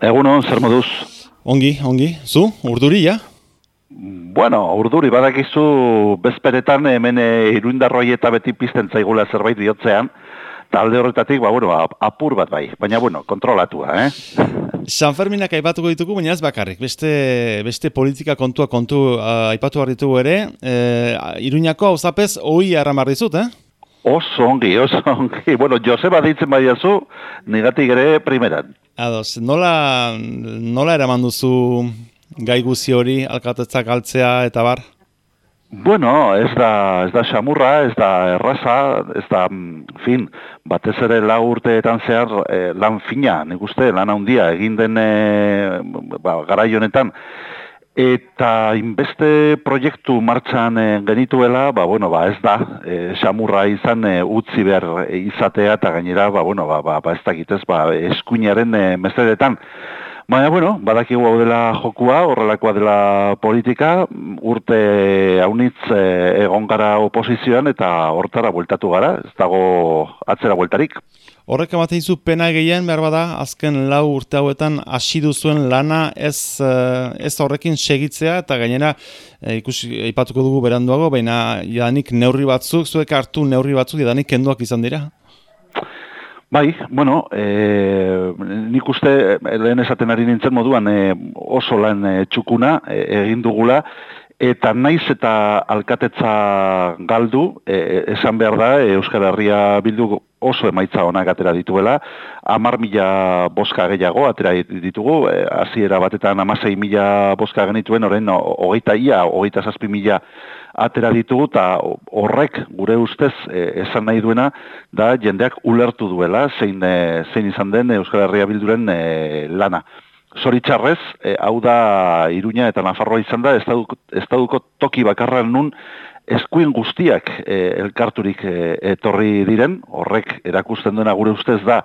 Egun hon, zer moduz? Ongi, ongi. Zu, urduri, ja? Bueno, urduri, badakizu bezperetan hemen eh, iruindarroi eta beti pizten zaigula zerbait bihotzean, talde horretatik, ba, bueno, apur bat bai, baina, bueno, kontrolatua, eh? San Ferminak aipatuko ditugu, baina ez bakarrik, beste, beste politika kontua kontu uh, aipatu ditugu ere, uh, Iruñako hau zapez, oi arramarrizut, eh? Oso ongi, oso ongi. Bueno, Joseba ditzen badiazu, negatik ere primeran. Ados, nola, nola eraman duzu gai guzi hori, alkatetzak altzea eta bar? Bueno, ez da, ez da xamurra, ez da erraza, ez da, mm, fin, batez ere lau urteetan zehar eh, lan fina, nik uste, lan handia, egin den eh, ba, honetan, Eta inbeste proiektu martxan e, genituela, ba, bueno, ba, ez da, e, xamurra izan e, utzi behar izatea, eta gainera, ba, bueno, ba, ba, ba ez dakitez, ba, eskuinaren e, mesedetan. Baina, bueno, badakigu hau dela jokua, horrelakoa dela politika, urte haunitz e, egon gara oposizioan, eta hortara bueltatu gara, ez dago atzera bueltarik. Horrek ematen izu pena gehien behar bada, azken lau urte hauetan hasi duzuen lana ez, eh, ez horrekin segitzea eta gainera e, ikusi ipatuko dugu beranduago, baina jadanik neurri batzuk, zuek hartu neurri batzuk jadanik kenduak izan dira? Bai, bueno, e, nik uste lehen esaten ari nintzen moduan oso lan e, txukuna e, egin dugula, Eta naiz eta alkatetza galdu, e, esan behar da, e, Euskal Herria bildu oso emaitza onak atera dituela, amar mila boska gehiago atera ditugu, e, hasiera batetan amasei mila boska genituen, horren hogeita ia, hogeita zazpi mila atera ditugu, eta horrek gure ustez e, esan nahi duena, da jendeak ulertu duela, zein, e, zein izan den Euskal Herria bilduren e, lana. Zoritxarrez, e, hau da Iruña eta Nafarroa izan da, estaduko toki bakarran nun eskuin guztiak e, elkarturik e, etorri diren, horrek erakusten duena gure ustez da,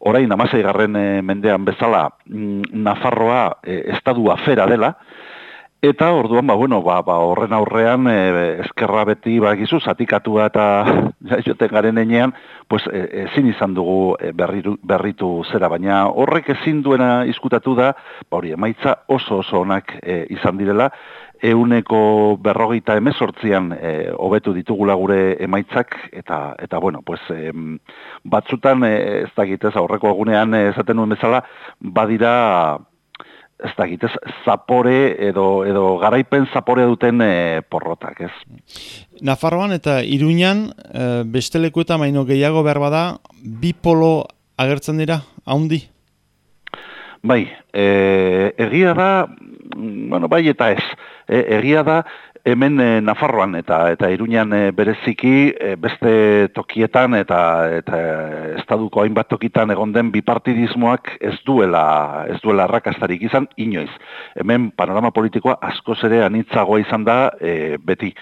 orain amasei garren mendean bezala mm, Nafarroa e, estadua fera dela, Eta orduan, ba, bueno, ba, ba, horren aurrean, e, eskerra beti, ba, gizu, zatikatua eta joten garen enean, pues, e, ezin izan dugu e, berritu, berritu zera, baina horrek ezin duena izkutatu da, ba, hori, emaitza oso oso onak e, izan direla, euneko berrogeita emezortzian e, hobetu ditugula gure emaitzak, eta, eta bueno, pues, e, batzutan, e, ez da aurreko agunean, ezaten nuen bezala, badira, ez da gitez, zapore edo, edo garaipen zapore duten e, porrotak, ez? Nafarroan eta Iruñan, e, beste leku eta maino gehiago behar bada, bi polo agertzen dira, haundi? Bai, e, egia da, bueno, bai eta ez, e, egia da, hemen e, Nafarroan eta eta Iruñan e, bereziki e, beste tokietan eta eta estaduko hainbat tokitan egon den bipartidismoak ez duela ez duela arrakastarik izan inoiz. Hemen panorama politikoa askoz ere anitzagoa izan da beti.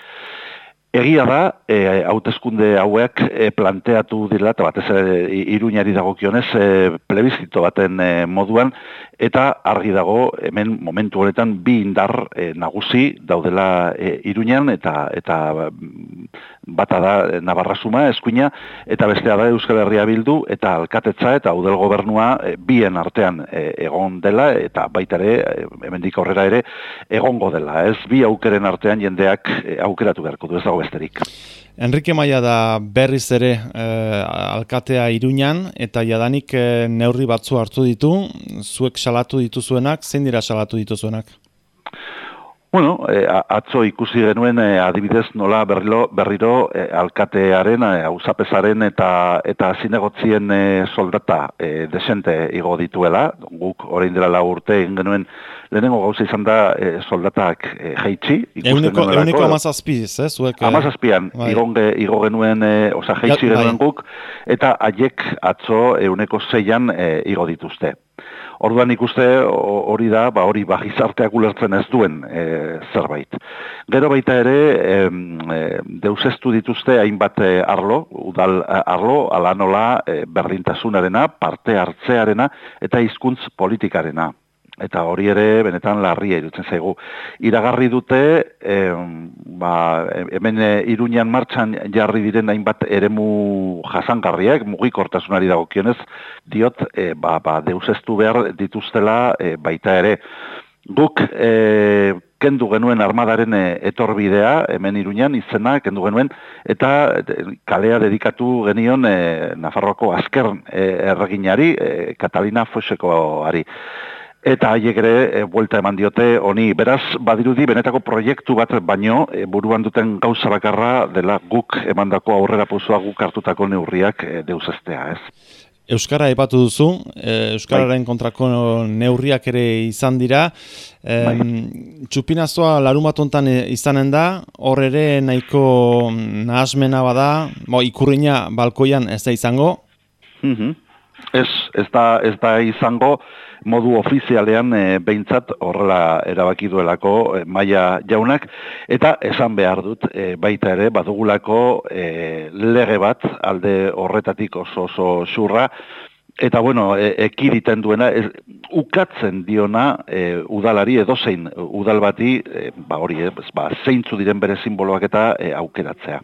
Egia da, e, hauteskunde hauek e, planteatu dira, eta batez ere iruñari dagokionez e, plebizito baten e, moduan, eta argi dago hemen momentu honetan bi indar e, nagusi daudela e, iruñan, eta, eta bata da Navarrasuma, eskuina, eta bestea da Euskal Herria bildu, eta alkatetza eta udel gobernua e, bien artean egon dela, eta baita ere, e, hemendik aurrera ere, egongo dela. Ez bi aukeren artean jendeak aukeratu beharko du, ez dago besterik. Enrique Maia da berriz ere eh, alkatea iruñan, eta jadanik eh, neurri batzu hartu ditu, zuek salatu dituzuenak, zein dira salatu dituzuenak? Bueno, e, atzo ikusi genuen e, adibidez nola berriro, berriro e, alkatearen, hausapesaren eta eta zinegotzien e, soldata e, desente igo dituela. Guk orain dela la urte egin genuen lehenengo gauza izan da e, soldatak e, jaitsi. Euneko, euneko amazazpiz, eh? Zuek, Amazazpian, bai. igo genuen, e, oza, jaitsi genuen bai. guk, eta haiek atzo euneko zeian e, igo dituzte. Orduan ikuste hori da, ba hori ba gizarteak ulertzen ez duen e, zerbait. Gero baita ere, e, deusestu dituzte hainbat e, arlo, udal e, arlo, ala nola e, berdintasunarena, parte hartzearena eta hizkuntz politikarena. Eta hori ere benetan larria irutzen zaigu. Iragarri dute, e, ba, hemen e, Iruñan martxan jarri diren hainbat eremu jasangarriak, mugikortasunari dagokionez, diot, e, ba, ba, deusestu behar dituztela e, baita ere. Guk e, kendu genuen armadaren etorbidea, hemen Iruñan izena, kendu genuen, eta kalea dedikatu genion e, Nafarroako azkern e, erreginari, e, Katalina Foseko eta haiek ere e, buelta eman diote honi. Beraz, badirudi benetako proiektu bat baino e, buruan duten gauza bakarra dela guk emandako aurrera puzua guk hartutako neurriak e, deuzestea, ez? Euskara epatu duzu, e, Euskararen bai. kontrako neurriak ere izan dira. E, txupinazoa larumatontan izanen da, hor ere nahiko nahasmena bada, bo, ikurriña balkoian ez da izango? Mm Ez, ez da, ez da izango, modu ofizialean e, behintzat horrela erabaki duelako e, maia jaunak, eta esan behar dut e, baita ere badugulako e, lege bat alde horretatik oso oso xurra, Eta bueno, e, ekiditen duena, ez, ukatzen diona e, udalari edozein udal bati, e, ba hori, e, ba, zeintzu diren bere simboloak eta e, aukeratzea.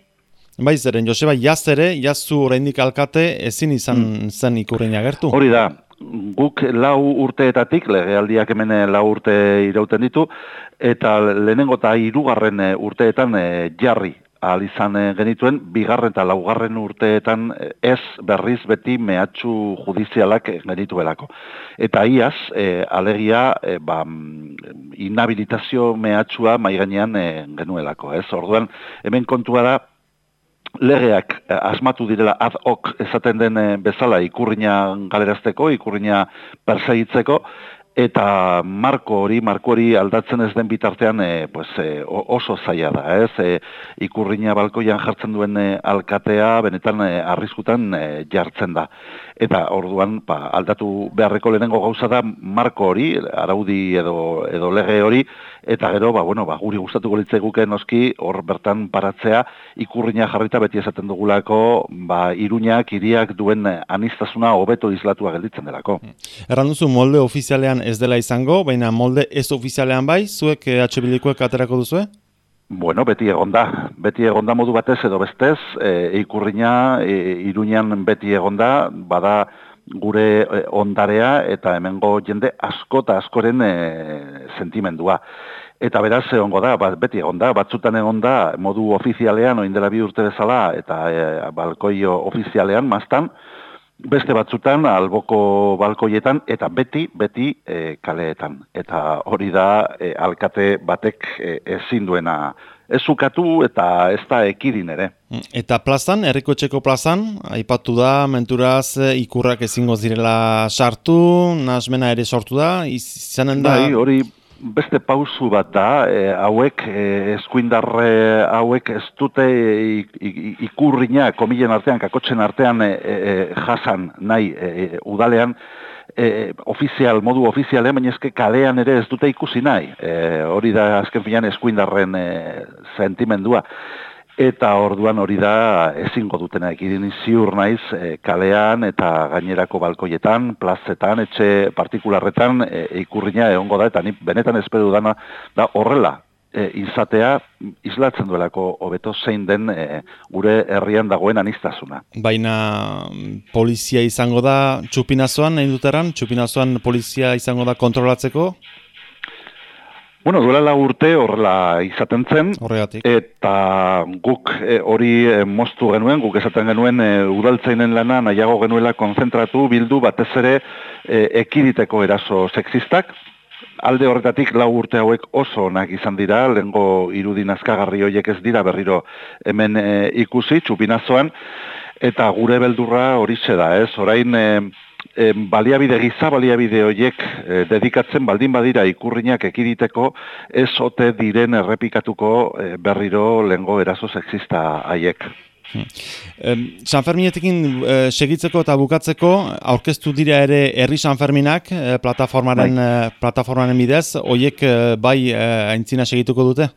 Bai zeren, Joseba, jaz ere, jazzu oraindik alkate, ezin izan mm. zen ikurrein agertu? Hori da, guk lau urteetatik, legealdiak hemen eh, lau urte irauten ditu, eta lehenengo eta hirugarren eh, urteetan eh, jarri ahal izan genituen, bigarren eta laugarren urteetan ez berriz beti mehatxu judizialak genituelako. Eta iaz, alegia, ba, inhabilitazio mehatxua maiganean genuelako. Ez? Orduan, hemen kontua da, legeak eh, asmatu direla ad hoc esaten den eh, bezala ikurriña galerazteko, ikurriña perseitzeko, eta marko hori, marko hori aldatzen ez den bitartean e, pues, oso zaila da, ez? E, ikurriña balkoian jartzen duen alkatea, benetan e, arriskutan jartzen da. Eta orduan, ba, aldatu beharreko lehenengo gauza da marko hori, araudi edo, edo lege hori, eta gero ba, bueno, ba, guri gustatuko litzaiguke noski hor bertan paratzea ikurriña jarrita beti esaten dugulako ba, iruñak, iriak duen anistasuna hobeto islatua gelditzen delako. Erran duzu molde ofizialean ez dela izango, baina molde ez ofizialean bai, zuek eh, atxebilikoek aterako duzu, Bueno, beti egonda, beti egonda modu batez edo bestez, e, ikurriña, e, iruñan beti egonda, bada gure e, ondarea eta hemengo jende asko eta askoren e, sentimendua. Eta beraz egongo da, bat, beti egon da, batzutan egon da modu ofizialean oin dela bi urte bezala eta e, balkoio ofizialean maztan, beste batzutan alboko balkoietan eta beti, beti e, kaleetan. Eta hori da e, alkate batek e, ezin duena ez ukatu eta ez da ekidin ere. Eta plazan, herriko txeko plazan, aipatu da, menturaz ikurrak ezingo zirela sartu, nasmena ere sortu da, izanen da... Bai, hori beste pausu bat da, e, hauek, e, eskuindarre hauek ez dute ikurriña, komilen artean, kakotzen artean e, e, jasan nahi e, udalean, e, ofizial, modu ofizialean, baina ezke kalean ere ez dute ikusi nahi. E, hori da azken filan eskuindarren e, sentimendua eta orduan hori da ezingo dutena ekidin ziur naiz e, kalean eta gainerako balkoietan, plazetan, etxe partikularretan e, ikurrina egongo da eta ni benetan espero dana da horrela e, izatea islatzen duelako hobeto zein den e, gure herrian dagoen anistasuna. Baina polizia izango da txupinazoan, nahi duteran? Txupinazoan polizia izango da kontrolatzeko? Bueno, duela la urte horrela izaten zen, Horregatik. eta guk e, hori e, moztu genuen, guk esaten genuen e, udaltzainen lana nahiago genuela konzentratu bildu batez ere e, ekiditeko eraso sexistak. Alde horretatik lau urte hauek oso onak izan dira, lehenko irudin azkagarri horiek ez dira berriro hemen e, ikusi, txupinazoan, eta gure beldurra hori da, ez? Orain... E, e, baliabide giza baliabide horiek e, dedikatzen baldin badira ikurrinak ekiditeko ez ote diren errepikatuko e, berriro lengo eraso sexista haiek. Hmm. Sanferminetekin e, segitzeko eta bukatzeko aurkeztu dira ere herri Sanferminak e, plataformaren, bai. plataformaren bidez, hoiek bai aintzina segituko dute?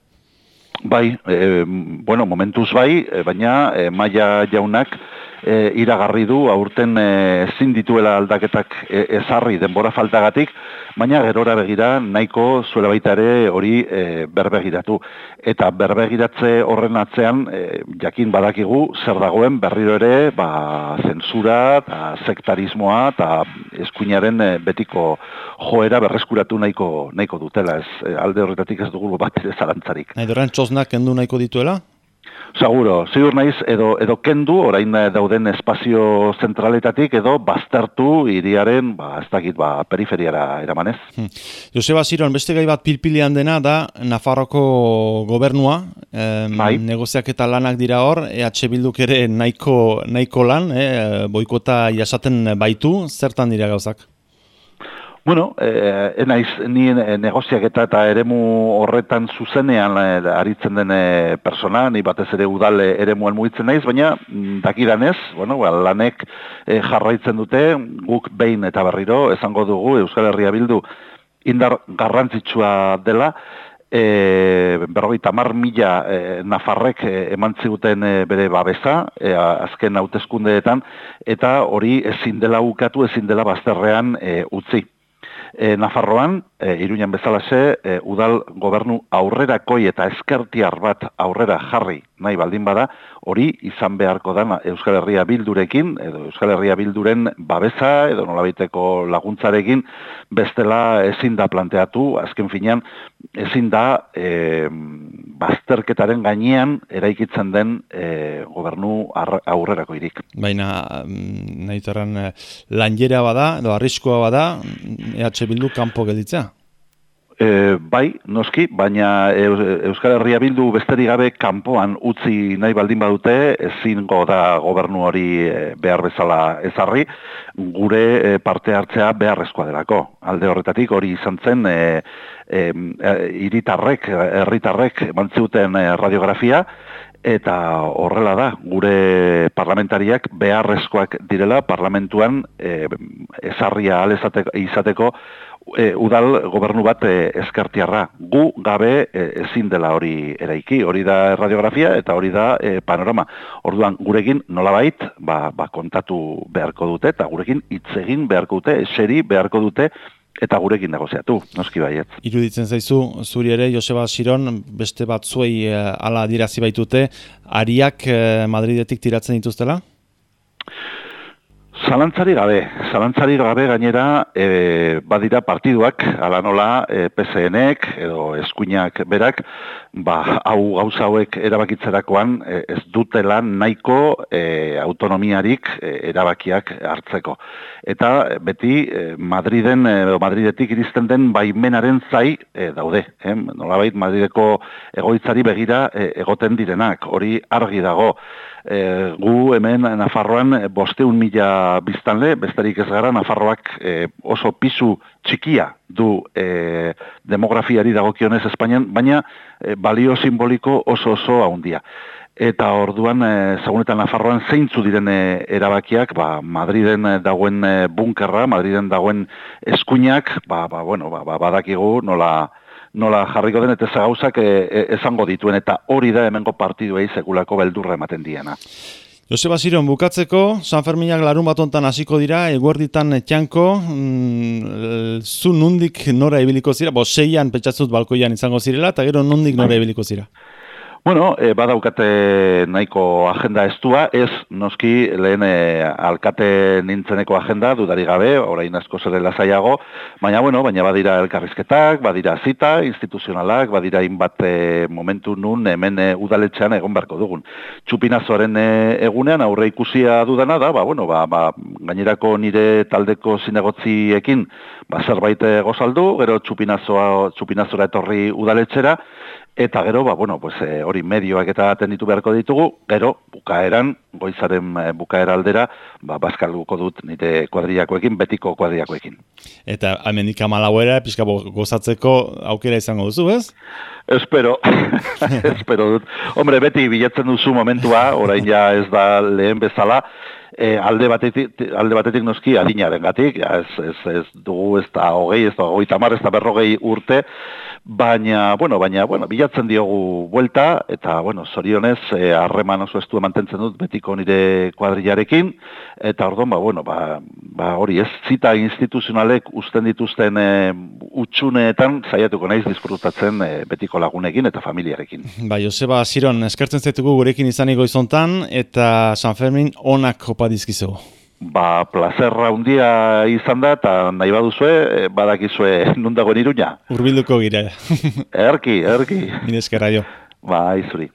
Bai, e, bueno, momentuz bai, baina e, maia jaunak e, iragarri du aurten e, ezin dituela aldaketak e, ezarri denbora faltagatik, baina gerora begira nahiko zuela baita ere hori e, berbegiratu. Eta berbegiratze horren atzean e, jakin badakigu zer dagoen berriro ere ba, zensura eta sektarismoa eta eskuinaren e, betiko joera berreskuratu nahiko nahiko dutela ez e, alde horretatik ez dugu bat ere zalantzarik. Nahi doran txosnak kendu nahiko dituela? Seguro, ziur naiz edo, edo kendu orain dauden espazio zentraletatik edo baztertu iriaren, ba, ez dakit, ba, periferiara eramanez. Hmm. Joseba Ziron, beste gai bat pilpilian dena da Nafarroko gobernua, em, bai. negoziak eta lanak dira hor, EH Bilduk ere nahiko, nahiko lan, eh, boikota jasaten baitu, zertan dira gauzak? Bueno, eh, enaiz, ni negoziak eta eremu horretan zuzenean eh, aritzen den eh, persona, ni batez ere udale eremuan mugitzen naiz, baina mm, dakidanez, bueno, ba, lanek eh, jarraitzen dute, guk behin eta berriro, esango dugu, Euskal Herria Bildu, indar garrantzitsua dela, e, berroi tamar mila e, nafarrek e, eman ziguten e, bere babesa, e, azken hauteskundeetan, eta hori ezin dela ukatu, ezin dela bazterrean e, utzi e, Nafarroan, e, Iruñan bezalaxe, e, udal gobernu aurrerakoi eta eskertiar bat aurrera jarri nahi baldin bada, hori izan beharko da Euskal Herria Bildurekin, edo Euskal Herria Bilduren babesa, edo nolabiteko laguntzarekin, bestela ezin da planteatu, azken finean, ezin da e, bazterketaren gainean eraikitzen den e, gobernu aurrerako irik. Baina, mm, nahi zerren, lanjera bada, edo arriskoa bada, EH Bildu kanpo gelditzea? E, bai, noski, baina Euskal Herria Bildu besterik gabe kanpoan utzi nahi baldin badute, ezin da gobernu hori e, behar bezala ezarri, gure e, parte hartzea beharrezkoa delako. Alde horretatik hori izan zen e, e, iritarrek, herritarrek mantzuten radiografia, eta horrela da, gure parlamentariak beharrezkoak direla parlamentuan e, ezarria izateko e, udal gobernu bat e, eskartiarra. Gu gabe e, ezin dela hori eraiki, hori da radiografia eta hori da e, panorama. Orduan gurekin nolabait ba, ba kontatu beharko dute eta gurekin hitz egin beharko dute, eseri beharko dute eta gurekin negoziatu, noski baiet. Iruditzen zaizu, zuri ere, Joseba Siron, beste bat zuei ala dirazi baitute, ariak Madridetik tiratzen dituztela? Zalantzari gabe, zalantzari gabe gainera e, badira partiduak, ala nola e, PSNek edo eskuinak berak, ba, hau gauza hauek erabakitzerakoan e, ez dutela nahiko e, autonomiarik e, erabakiak hartzeko. Eta beti e, Madriden, e, Madridetik iristen den baimenaren zai e, daude. Eh? Nolabait Madrideko egoitzari begira e, egoten direnak, hori argi dago e, gu hemen Nafarroan bosteun mila biztanle, besterik ez gara Nafarroak e, oso pisu txikia du e, demografiari dagokionez Espainian, baina e, balio simboliko oso oso handia. Eta orduan, e, zagunetan Nafarroan zeintzu diren erabakiak, ba, Madriden dagoen bunkerra, Madriden dagoen eskuinak, ba, ba, bueno, ba, ba, badakigu nola, nola jarriko den eta gauzak e, esango dituen eta hori da hemengo partiduei sekulako beldurra ematen diena. Joseba Ziron, bukatzeko, San Ferminak larun bat ontan hasiko dira, eguerditan txanko, mm, zu nundik nora ebiliko zira, bo seian petxatzut balkoian izango zirela, eta gero nundik nora ebiliko zira. Bueno, e, badaukate nahiko agenda estua, ez noski lehen e, alkate nintzeneko agenda dudari gabe, orain asko zerela zaiago, baina bueno, baina badira elkarrizketak, badira zita, instituzionalak, badira inbat e, momentu nun hemen e, udaletxean egon beharko dugun. Txupinazoaren e, egunean aurre ikusia dudana da, ba, bueno, ba, ba, gainerako nire taldeko zinegotziekin ba, zerbait gozaldu, gero txupinazoa, txupinazora etorri udaletxera, Eta gero, ba, bueno, pues, e, hori medioak eta atenditu beharko ditugu, gero, bukaeran, goizaren e, bukaera aldera, ba, bazkalduko dut nire kuadriakoekin, betiko kuadriakoekin. Eta amendik amalauera, pixka gozatzeko aukera izango duzu, ez? Espero, espero dut. Hombre, beti bilatzen duzu momentua, orain ja ez da lehen bezala, e, alde, batetik, alde batetik noski adinaren gatik, ez, ez, ez dugu ez da hogei, ez da hogei tamar, ez da berrogei urte, baina, bueno, baina, bueno, bilatzen diogu buelta, eta, bueno, zorionez, e, harreman oso estu mantentzen dut betiko nire kuadrilarekin, eta ordon, ba, bueno, ba, ba, hori ez, zita instituzionalek usten dituzten e, utxuneetan, zaiatuko naiz disfrutatzen e, betiko lagunekin eta familiarekin. Ba, Joseba, Ziron, eskertzen zaitugu gurekin izan izontan, eta San Fermin onak opa dizkizu. Ba, plazerra undia izan da, eta nahi baduzue, eh, badakizue nundago niruña. Urbilduko gira. erki, erki. Minezkerra jo. Ba, izuri.